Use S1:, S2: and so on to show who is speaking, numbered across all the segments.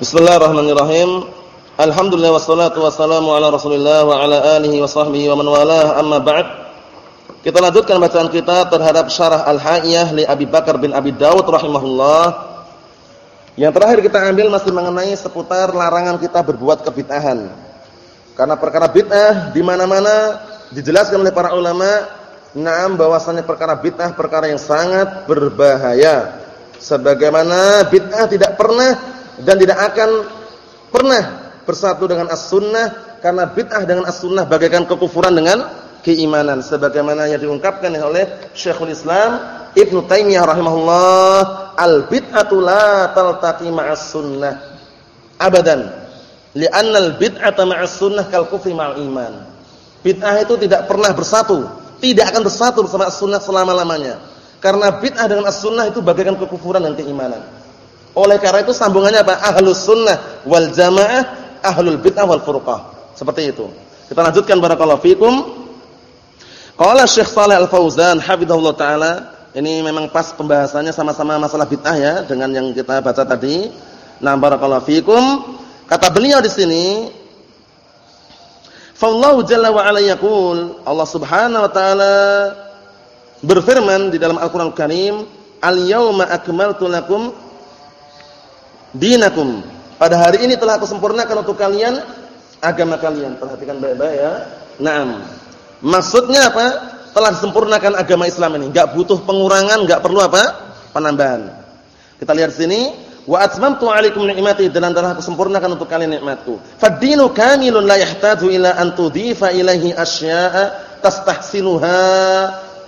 S1: Bismillahirrahmanirrahim. Alhamdulillah wassalatu wassalamu ala Rasulillah wa ala alihi wa sahbihi wa man walah. Amma ba'd. Kita lanjutkan bacaan kita terhadap syarah Al-Haiyah li Abi Bakar bin Abi Dawud rahimahullah. Yang terakhir kita ambil masih mengenai seputar larangan kita berbuat kebid'ahan. Karena perkara bid'ah di mana-mana dijelaskan oleh para ulama, na'am bahwasanya perkara bid'ah perkara yang sangat berbahaya. Sebagaimana bid'ah tidak pernah dan tidak akan pernah bersatu dengan as-sunnah karena bid'ah dengan as-sunnah bagaikan kekufuran dengan keimanan. Sebagaimana yang diungkapkan oleh Syekhul Islam Ibnu Taimiyah rahimahullah al-bid'atu la taltaqi ma'as sunnah abadan li'anna al-bid'ata ma'as sunnah kal kufri ma'al iman bid'ah itu tidak pernah bersatu tidak akan bersatu bersama as-sunnah selama-lamanya. Karena bid'ah dengan as-sunnah itu bagaikan kekufuran dan keimanan oleh karena itu sambungannya apa? Ahlus sunnah wal jamaah, ahlul bid'ah wal furqah. Seperti itu. Kita lanjutkan barakallahu fikum. Qala Syekh Shalih Al-Fauzan hafizahullah taala, ini memang pas pembahasannya sama-sama masalah bid'ah ya dengan yang kita baca tadi. Nah, barakallahu fikum. Kata beliau di sini, Fallahu jalla wa ala yaqul, Allah Subhanahu wa taala berfirman di dalam Al-Qur'an Al Karim, "Al-yauma akmaltu lakum dinakum. Pada hari ini telah aku sempurnakan untuk kalian agama kalian. Perhatikan baik-baik ya. Naam. Maksudnya apa? Telah disempurnakan agama Islam ini. Enggak butuh pengurangan, enggak perlu apa? Penambahan. Kita lihat sini, wa atmamtu 'alaikum ni'mati dan telah aku sempurnakan untuk kalian nikmatku. Fad-dinu kamilun la yahtaju ila an tudhifa ilaihi asya'a tastahsinuha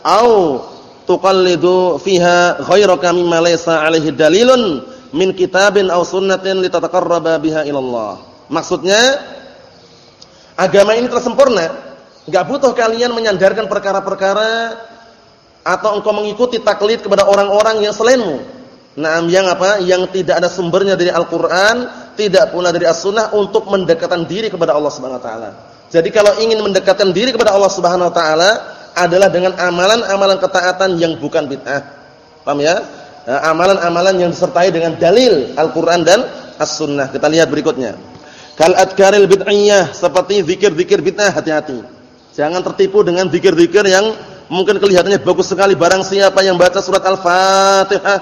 S1: au tuqallidu fiha ghairaka mimma laysa 'alaihi dalilun min kitabin aw sunnatin litataqarraba biha ilallah. Maksudnya agama ini telah sempurna. Enggak butuh kalian menyandarkan perkara-perkara atau engkau mengikuti taklid kepada orang-orang yang selainmu. Nah, yang apa? Yang tidak ada sumbernya dari Al-Qur'an, tidak pula dari As-Sunnah untuk mendekatkan diri kepada Allah Subhanahu wa taala. Jadi kalau ingin mendekatkan diri kepada Allah Subhanahu wa taala adalah dengan amalan-amalan ketaatan yang bukan bid'ah. Paham ya? Eh, amalan-amalan yang disertai dengan dalil Al-Qur'an dan As-Sunnah. Kita lihat berikutnya. Kal adkaril bid'iyah, seperti zikir-zikir bid'ah, hati-hati. Jangan tertipu dengan zikir-zikir yang mungkin kelihatannya bagus sekali barang siapa yang baca surat Al-Fatihah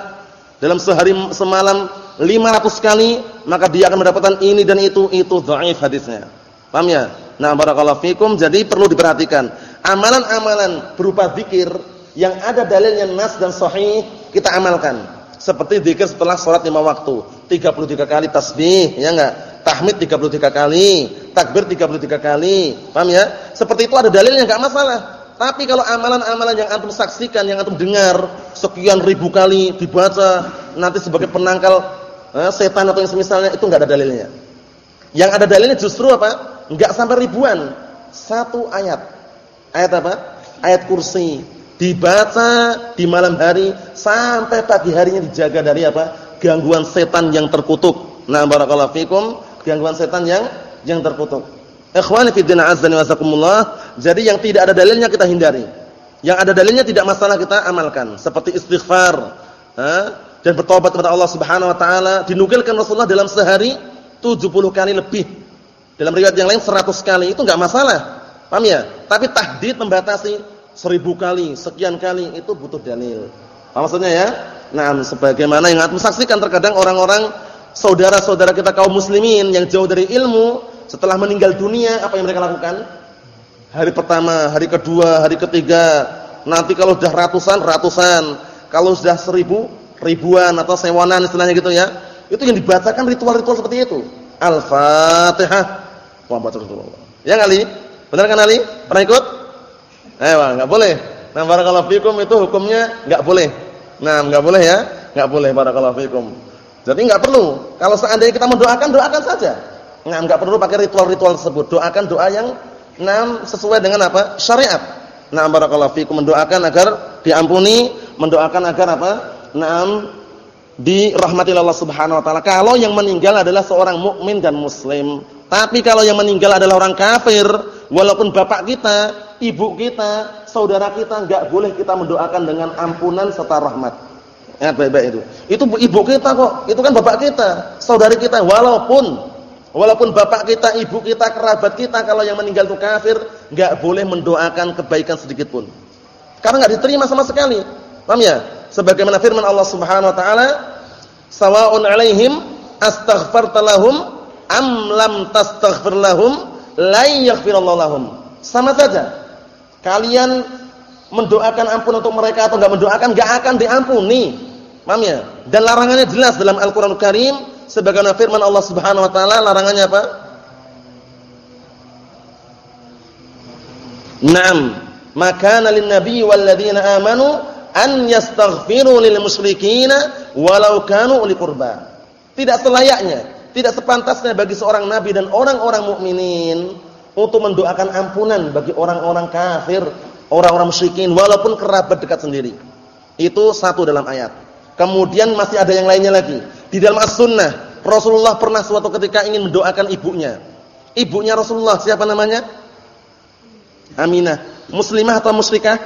S1: dalam sehari semalam 500 kali, maka dia akan mendapatkan ini dan itu, itu dhaif hadisnya. Paham ya? Nah, barakallahu fikum. Jadi perlu diperhatikan. Amalan-amalan berupa zikir yang ada dalilnya nas dan sahih kita amalkan. Seperti zikir setelah sholat lima waktu. 33 kali tasbih, ya enggak? Tahmid 33 kali, takbir 33 kali. Paham ya? Seperti itu ada dalilnya enggak masalah. Tapi kalau amalan-amalan yang antum saksikan, yang antum dengar sekian ribu kali dibaca nanti sebagai penangkal eh, setan atau yang semisalnya itu enggak ada dalilnya. Yang ada dalilnya justru apa? Enggak sampai ribuan. Satu ayat. Ayat apa? Ayat kursi dibaca di malam hari sampai pagi harinya dijaga dari apa? gangguan setan yang terkutuk. Nah, barakallahu fikum, gangguan setan yang yang terkutuk. Ikhwani fi din azza wa. Jadi yang tidak ada dalilnya kita hindari. Yang ada dalilnya tidak masalah kita amalkan, seperti istighfar, ha? dan bertobat kepada Allah Subhanahu wa taala. Dinukilkan Rasulullah dalam sehari 70 kali lebih. Dalam riwayat yang lain 100 kali, itu enggak masalah. Paham ya? Tapi tahdid membatasi seribu kali, sekian kali itu butuh dalil. Apa maksudnya ya? Nah, sebagaimana yang antum saksikan terkadang orang-orang saudara-saudara kita kaum muslimin yang jauh dari ilmu setelah meninggal dunia apa yang mereka lakukan? Hari pertama, hari kedua, hari ketiga, nanti kalau sudah ratusan, ratusan, kalau sudah seribu, ribuan atau sewanan istilahnya gitu ya. Itu yang dibacakan ritual-ritual seperti itu. Al-Fatihah. Wah, Ya kali? Benar kan Ali? Pernah ikut? Eh, enggak boleh. Nah, barakallahu fikum itu hukumnya enggak boleh. Nah, enggak boleh ya? Enggak boleh barakallahu fikum. Jadi enggak perlu. Kalau seandainya kita mendoakan, doakan saja. Nah, enggak perlu pakai ritual-ritual tersebut. Doakan doa yang enam sesuai dengan apa? Syariat. Nah, barakallahu fikum mendoakan agar diampuni, mendoakan agar apa? Naam dirahmati Allah Subhanahu wa taala. Kalau yang meninggal adalah seorang mukmin dan muslim. Tapi kalau yang meninggal adalah orang kafir, walaupun bapak kita, ibu kita, saudara kita enggak boleh kita mendoakan dengan ampunan serta rahmat. Ingat baik-baik itu. Itu ibu kita kok, itu kan bapak kita, saudari kita walaupun walaupun bapak kita, ibu kita, kerabat kita kalau yang meninggal itu kafir, enggak boleh mendoakan kebaikan sedikit pun. Karena enggak diterima sama sekali. Paham ya? Sebagaimana firman Allah Subhanahu wa taala, "Sawa'un 'alaihim astaghfarta lahum am la yaghfirallahu lahum." Sama saja. Kalian mendoakan ampun untuk mereka atau enggak mendoakan enggak akan diampuni. Paham ya? Dan larangannya jelas dalam Al-Qur'an Karim sebagaimana firman Allah Subhanahu wa taala larangannya apa? Naam, maka lin nabi wal ladzina amanu an yastaghfiru lil musyrikina walau kanu uli qurba. Tidak selayaknya, tidak sepantasnya bagi seorang nabi dan orang-orang mukminin untuk mendoakan ampunan bagi orang-orang kafir, orang-orang musyrikin walaupun kerabat dekat sendiri. Itu satu dalam ayat. Kemudian masih ada yang lainnya lagi. Di dalam as-sunnah, Rasulullah pernah suatu ketika ingin mendoakan ibunya. Ibunya Rasulullah siapa namanya? Aminah. Muslimah atau musyrikah?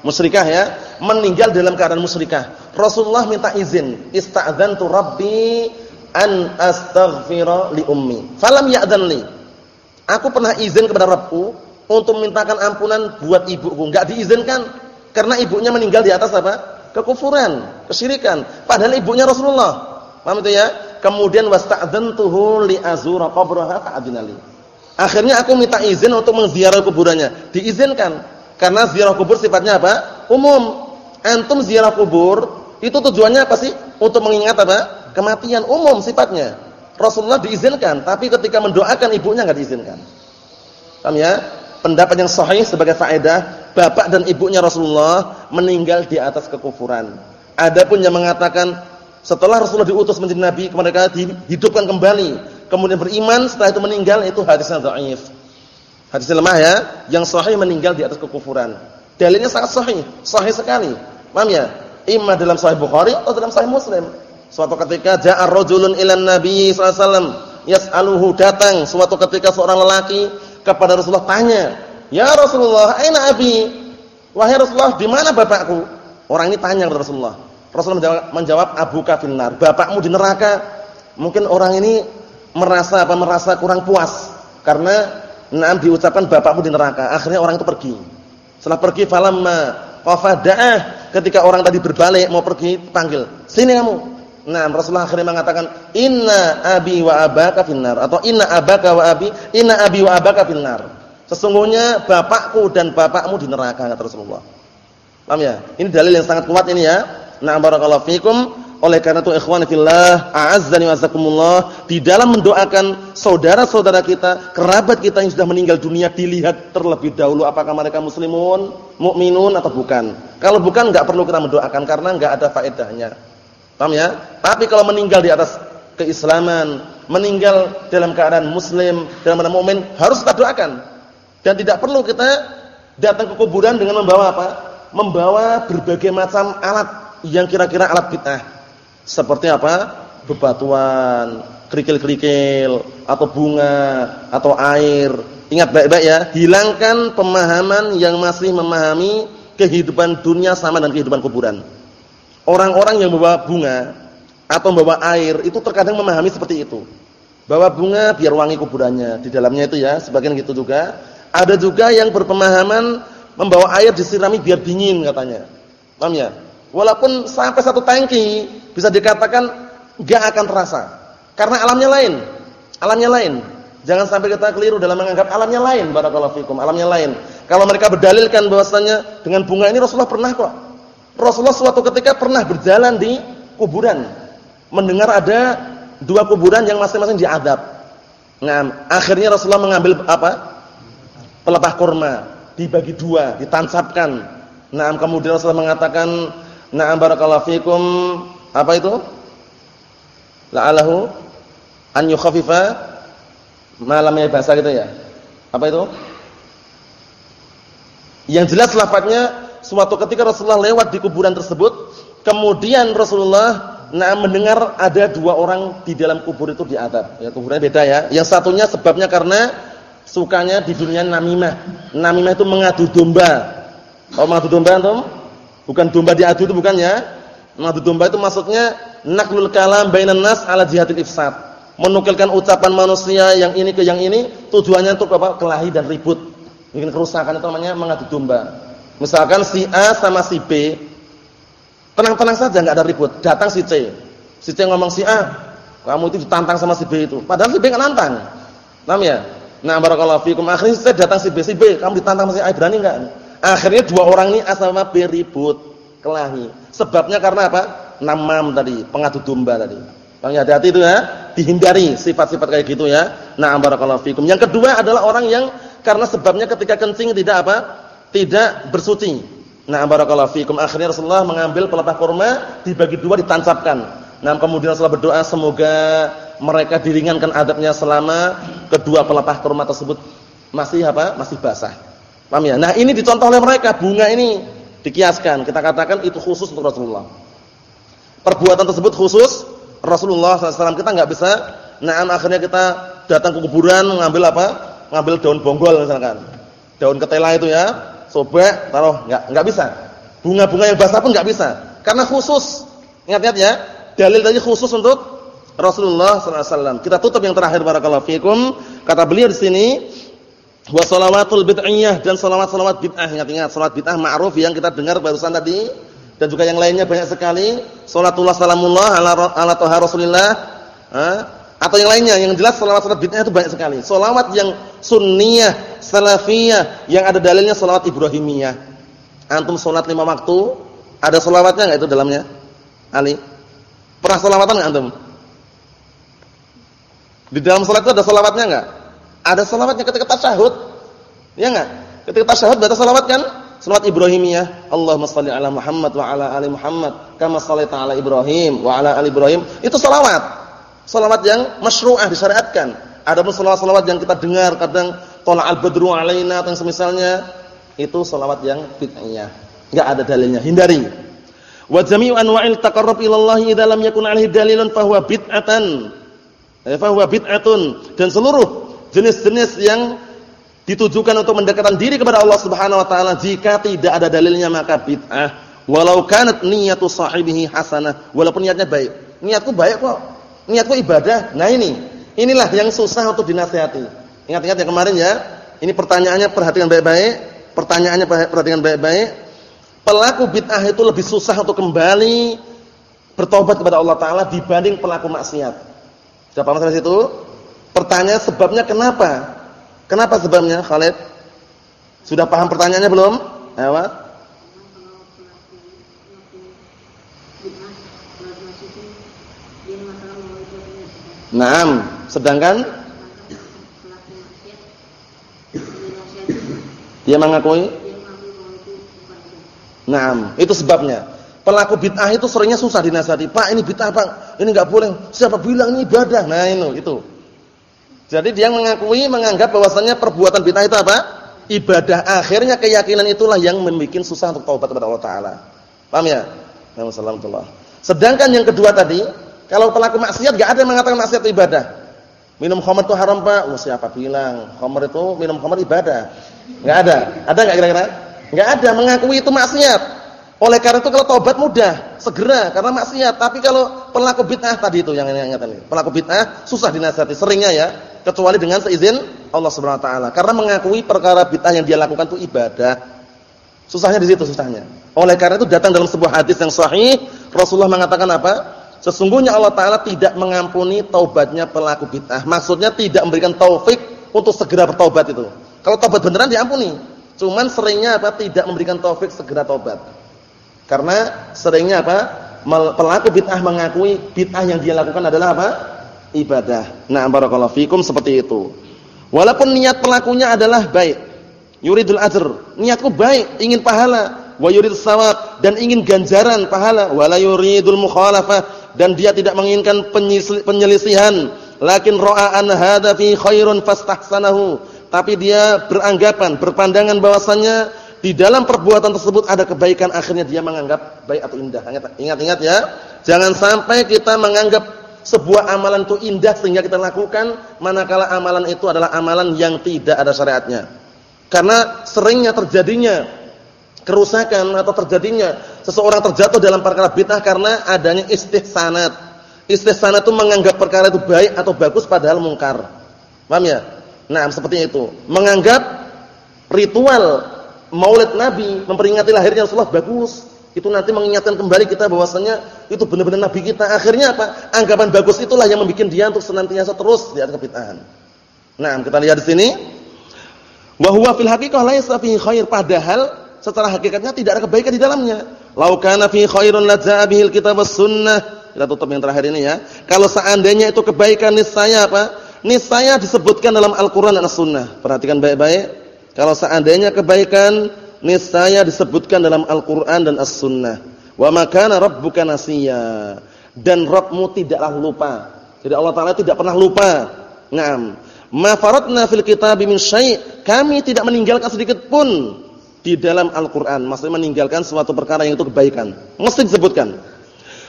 S1: Musyrikah ya. Meninggal dalam keadaan musyrikah. Rasulullah minta izin. Ista'dzantu rabbi an astaghfira li ummi. Falam ya'dan li. Aku pernah izin kepada Rabbku untuk mintakan ampunan buat ibuku. Enggak diizinkan karena ibunya meninggal di atas apa? kekufuran, kesyirikan. Padahal ibunya Rasulullah. Paham itu ya? Kemudian wasta'dzantuhu li azura qabraha fa'adinali. Akhirnya aku minta izin untuk mengziarah kuburannya. Diizinkan. Karena ziarah kubur sifatnya apa? Umum. Antum ziarah kubur itu tujuannya apa sih? Untuk mengingat apa? Kematian umum sifatnya. Rasulullah diizinkan, tapi ketika mendoakan ibunya enggak diizinkan. Paham ya? Pendapat yang sahih sebagai faedah bapak dan ibunya Rasulullah meninggal di atas kekufuran. Adapun yang mengatakan setelah Rasulullah diutus menjadi nabi mereka dihidupkan kembali, kemudian beriman setelah itu meninggal itu hadisnya dhaif. Hadisnya lemah ya, yang sahih meninggal di atas kekufuran. Dalilnya sangat sahih, sahih sekali. Paham ya? Imma dalam sahih Bukhari atau dalam sahih Muslim. Suatu ketika ja'a rajulun ilan nabi sallallahu alaihi wasallam yas'aluhu datang suatu ketika seorang lelaki kepada Rasulullah tanya Ya Rasulullah, aina abi? Wahai Rasulullah, di mana bapakku? Orang ini tanya kepada Rasulullah. Rasulullah menjawab, Abu Kafinar, bapakmu di neraka. Mungkin orang ini merasa apa merasa kurang puas karena naam diucapkan bapakmu di neraka. Akhirnya orang itu pergi. Setelah pergi falamma qafadaah ketika orang tadi berbalik mau pergi panggil, "Sini kamu." Nah, Rasulullah akhirnya mengatakan, "Inna abi wa abaka finnar" atau "Inna abaka wa abi, inna abi wa abaka finnar." Sesungguhnya bapakku dan bapakmu di neraka kata Rasulullah. Paham ya? Ini dalil yang sangat kuat ini ya. Na'am barakallahu fikum. Oleh karena itu ikhwani fillah, a'azzani wasakumullah, di dalam mendoakan saudara-saudara kita, kerabat kita yang sudah meninggal dunia dilihat terlebih dahulu apakah mereka muslimun, mukminun atau bukan. Kalau bukan enggak perlu kita mendoakan karena enggak ada faedahnya. Paham ya? Tapi kalau meninggal di atas keislaman, meninggal dalam keadaan muslim, dalam keadaan mukmin, harus kita doakan. Dan tidak perlu kita datang ke kuburan dengan membawa apa? Membawa berbagai macam alat yang kira-kira alat bid'ah. Seperti apa? Bebatuan, kerikil-kerikil, atau bunga, atau air. Ingat baik-baik ya, hilangkan pemahaman yang masih memahami kehidupan dunia sama dengan kehidupan kuburan. Orang-orang yang membawa bunga atau membawa air itu terkadang memahami seperti itu. Bawa bunga biar wangi kuburannya. Di dalamnya itu ya, sebagian gitu juga ada juga yang berpemahaman membawa air disirami biar dingin katanya. Paham ya? Walaupun sampai satu tangki bisa dikatakan enggak akan terasa. Karena alamnya lain. Alamnya lain. Jangan sampai kita keliru dalam menganggap alamnya lain barakallahu fikum, alamnya lain. Kalau mereka berdalilkan bahwasanya dengan bunga ini Rasulullah pernah kok. Rasulullah suatu ketika pernah berjalan di kuburan. Mendengar ada dua kuburan yang masing-masing diadab. Nah, akhirnya Rasulullah mengambil apa? pelepah kurma dibagi dua, ditancapkan. Nah, kemudian Rasulullah mengatakan, "Na'am barakallahu fikum." Apa itu? La'alahu an yukhaffifa malamnya bahasa gitu ya. Apa itu? Yang jelas lafadznya suatu ketika Rasulullah lewat di kuburan tersebut, kemudian Rasulullah nah mendengar ada dua orang di dalam kubur itu diadab. Ya kuburannya beda ya. Yang satunya sebabnya karena sukanya di dunia namimah. Namimah itu mengadu domba. Kalau mengadu domba antum? Bukan domba diadu itu bukan ya. Mengadu domba itu maksudnya naklul kalam bainan nas ala jihadil ifsad. Menukilkan ucapan manusia yang ini ke yang ini tujuannya untuk apa? Kelahi dan ribut. Bikin kerusakan itu namanya mengadu domba. Misalkan si A sama si B tenang-tenang saja nggak ada ribut. Datang si C. Si C ngomong si A, kamu itu ditantang sama si B itu. Padahal si B enggak nantang. Paham ya? Nah, barakallahu fikum. Akhirnya saya datang si B, si B, kamu ditantang sama si A, berani enggak? Akhirnya dua orang ini A sama B ribut, kelahi. Sebabnya karena apa? Namam tadi, pengadu domba tadi. Bang ya, hati-hati itu ya, dihindari sifat-sifat kayak gitu ya. Nah, barakallahu fikum. Yang kedua adalah orang yang karena sebabnya ketika kencing tidak apa? Tidak bersuci. Nah, barakallahu fikum. Akhirnya Rasulullah mengambil pelepah kurma, dibagi dua ditancapkan. Nah, kemudian Rasulullah berdoa semoga mereka diringankan adabnya selama kedua pelepah kurma tersebut masih apa? Masih basah. Paham ya? Nah, ini dicontoh oleh mereka, bunga ini dikiaskan. Kita katakan itu khusus untuk Rasulullah. Perbuatan tersebut khusus Rasulullah SAW. Kita nggak bisa, nah akhirnya kita datang ke kuburan mengambil apa? Ngambil daun bonggol misalkan. Daun ketela itu ya, sobek, taruh, nggak nggak bisa. Bunga-bunga yang basah pun nggak bisa. Karena khusus. Ingat-ingat ya, dalil tadi khusus untuk Rasulullah SAW. Kita tutup yang terakhir barakallahu fikum. Kata beliau di sini, wa salawatul bid'iyah dan salawat-salawat bid'ah. Ingat-ingat salat bid'ah ma'ruf yang kita dengar barusan tadi dan juga yang lainnya banyak sekali. Salatullah salamullah ala ala toha Rasulillah. Atau yang lainnya yang jelas salawat-salawat bid'ah itu banyak sekali. Salawat yang sunniyah, salafiyah yang ada dalilnya salawat Ibrahimiyah. Antum salat lima waktu, ada salawatnya enggak itu dalamnya? Ali. Pernah salawatan enggak antum? Di dalam salat itu ada salawatnya enggak? Ada salawatnya ketika tasyahud. Ya enggak? Ketika tasyahud baca salawat kan? Salawat Ibrahimiyah. Allahumma shalli ala Muhammad wa ala ali Muhammad kama shallaita ala Ibrahim wa ala ali Ibrahim. Itu salawat. Salawat yang masyru'ah disyariatkan. Adapun salawat-salawat yang kita dengar kadang al badru alaina atau semisalnya itu salawat yang bid'ah. Enggak ada dalilnya, hindari. Wa jami'u anwa'il taqarrub ila Allah idza lam yakun 'alaihi dalilun fa huwa bid'atan. Fa huwa bid'atun dan seluruh jenis-jenis yang ditujukan untuk mendekatkan diri kepada Allah Subhanahu wa taala jika tidak ada dalilnya maka bid'ah. Walau kanat niyatu sahibihi hasanah, walaupun niatnya baik. Niatku baik kok. Niatku ibadah. Nah ini, inilah yang susah untuk dinasihati. Ingat-ingat yang kemarin ya. Ini pertanyaannya perhatikan baik-baik. Pertanyaannya perhatikan baik-baik. Pelaku bid'ah itu lebih susah untuk kembali bertobat kepada Allah taala dibanding pelaku maksiat. Sudah paham sampai situ? Pertanyaan sebabnya kenapa? Kenapa sebabnya Khalid? Sudah paham pertanyaannya belum? Ayo. Naam, sedangkan dia mengakui Naam, itu sebabnya. Pelaku bid'ah itu seringnya susah dinasihati. Pak, ini bid'ah, Pak. Ini enggak boleh. Siapa bilang ini ibadah? Nah, ini itu. Jadi dia mengakui, menganggap bahwasannya perbuatan bid'ah itu apa? Ibadah. Akhirnya keyakinan itulah yang membuat susah untuk taubat kepada Allah Taala. Paham ya? Alhamdulillah. Sedangkan yang kedua tadi, kalau pelaku maksiat gak ada yang mengatakan maksiat itu ibadah. Minum khamr itu haram pak? Oh, siapa bilang? Khamr itu minum khamr ibadah? Gak ada. Ada gak kira-kira? Gak ada. Mengakui itu maksiat. Oleh karena itu kalau taubat mudah, segera karena maksiat. Tapi kalau pelaku bid'ah tadi itu yang ingat ini. Pelaku bid'ah susah dinasihati seringnya ya kecuali dengan seizin Allah Subhanahu wa taala. Karena mengakui perkara bid'ah yang dia lakukan itu ibadah. Susahnya di situ susahnya. Oleh karena itu datang dalam sebuah hadis yang sahih, Rasulullah mengatakan apa? Sesungguhnya Allah taala tidak mengampuni taubatnya pelaku bid'ah. Maksudnya tidak memberikan taufik untuk segera bertobat itu. Kalau taubat beneran diampuni. Cuman seringnya apa? Tidak memberikan taufik segera taubat. Karena seringnya apa? Pelaku bid'ah mengakui bid'ah yang dia lakukan adalah apa? ibadah. Nah, barakallahu fikum seperti itu. Walaupun niat pelakunya adalah baik. Yuridul ajr, niatku baik, ingin pahala, wa yurid sawab dan ingin ganjaran pahala, wala yuridul mukhalafah dan dia tidak menginginkan penyelisihan, lakin ra'a an hadza fi khairun fastahsanahu. Tapi dia beranggapan, berpandangan bahwasannya di dalam perbuatan tersebut ada kebaikan, akhirnya dia menganggap baik atau indah. Ingat-ingat ya, jangan sampai kita menganggap sebuah amalan itu indah sehingga kita lakukan manakala amalan itu adalah amalan yang tidak ada syariatnya. Karena seringnya terjadinya kerusakan atau terjadinya seseorang terjatuh dalam perkara bid'ah karena adanya istihsanat. Istihsanat itu menganggap perkara itu baik atau bagus padahal mungkar. Paham ya? Nah, seperti itu. Menganggap ritual Maulid Nabi memperingati lahirnya Rasulullah bagus. Itu nanti mengingatkan kembali kita bahwasanya itu benar-benar nabi kita. Akhirnya apa? Anggapan bagus itulah yang membuat dia untuk senantiasa terus di atas kebid'ahan. Nah, kita lihat di sini. Wa huwa fil haqiqah laisa fihi khair padahal secara hakikatnya tidak ada kebaikan di dalamnya. Lau kana fi khairun ladza'a bihil kitab sunnah. Kita tutup yang terakhir ini ya. Kalau seandainya itu kebaikan niscaya apa? Niscaya disebutkan dalam Al-Qur'an dan As-Sunnah. Perhatikan baik-baik. Kalau seandainya kebaikan niscaya disebutkan dalam Al-Qur'an dan As-Sunnah. Wa ma kana rabbuka nasiya. Dan Rabbmu tidaklah lupa. Jadi Allah Taala tidak pernah lupa. Naam. Ma faratna fil kitab min syai'. Kami tidak meninggalkan sedikit pun di dalam Al-Qur'an, maksudnya meninggalkan suatu perkara yang itu kebaikan. Mesti disebutkan.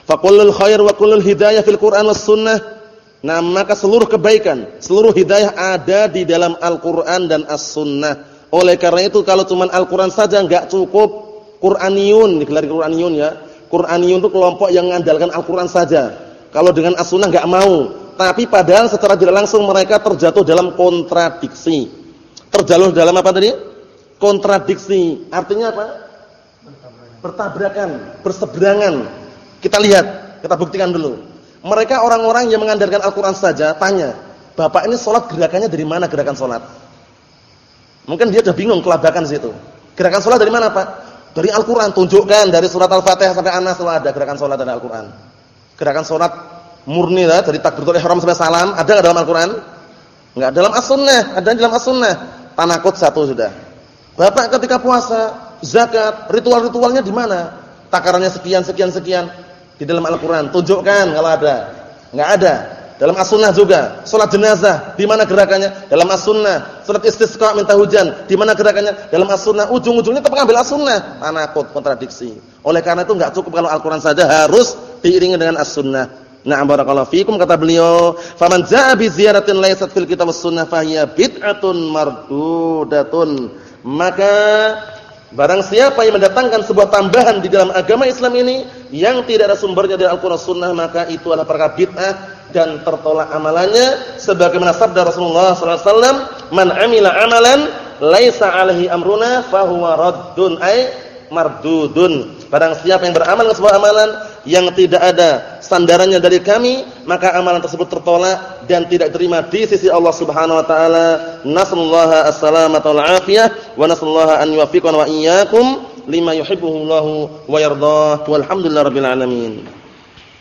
S1: Faqulul khair wa kullul hidayah fil Qur'an was sunnah. Nah, maka seluruh kebaikan, seluruh hidayah ada di dalam Al-Qur'an dan As-Sunnah. Oleh karena itu kalau cuma Al-Qur'an saja enggak cukup Qur'aniyun, digelar Qur'aniyun ya. Qur'aniyun itu kelompok yang mengandalkan Al-Qur'an saja. Kalau dengan As-Sunnah enggak mau. Tapi padahal secara tidak langsung mereka terjatuh dalam kontradiksi. Terjatuh dalam apa tadi? Kontradiksi. Artinya apa? Bertabrakan, berseberangan. Kita lihat, kita buktikan dulu. Mereka orang-orang yang mengandalkan Al-Qur'an saja, tanya, "Bapak ini sholat gerakannya dari mana gerakan sholat?" Mungkin dia sudah bingung kelabakan situ. Gerakan sholat dari mana, Pak? Dari Al-Qur'an, tunjukkan dari surat Al-Fatihah sampai An-Nas ada gerakan sholat dari Al-Qur'an. Gerakan sholat murni lah dari takbiratul ihram sampai salam, ada enggak dalam Al-Qur'an? Enggak, dalam As-Sunnah, ada dalam As-Sunnah. Tanakut satu sudah. Bapak ketika puasa, zakat, ritual-ritualnya di mana? Takarannya sekian sekian sekian di dalam Al-Qur'an. Tunjukkan kalau ada. Enggak ada. Dalam As-Sunnah juga. Salat jenazah, di mana gerakannya? Dalam As-Sunnah. Salat istisqa minta hujan, di mana gerakannya? Dalam As-Sunnah. Ujung-ujungnya tetap ngambil As-Sunnah. Tanakut, kontradiksi. Oleh karena itu enggak cukup kalau Al-Qur'an saja, harus diiringi dengan As-Sunnah. Na'am barakallahu fikum kata beliau, "Faman jaa bi ziyaratin laysat fil kitab was-sunnah fahiya bid'atun mardudatun." Maka barang siapa yang mendatangkan sebuah tambahan di dalam agama Islam ini yang tidak ada sumbernya dari Al-Qur'an Sunnah maka itu adalah perkara bid'ah dan tertolak amalannya. Sebagaimana sabda Rasulullah sallallahu alaihi wasallam man amila amalan laisa alaihi amruna fahuwa raddun ay mardudun. Barang siapa yang beramal sebuah amalan yang tidak ada sandarannya dari kami, maka amalan tersebut tertolak dan tidak terima di sisi Allah Subhanahu wa taala. Nasallahu as-salamata wal afiyah wa nasallahu an yuwaffiqana wa iyyakum lima yuhibbuhu Allah wa yardah. Walhamdulillahirabbil alamin.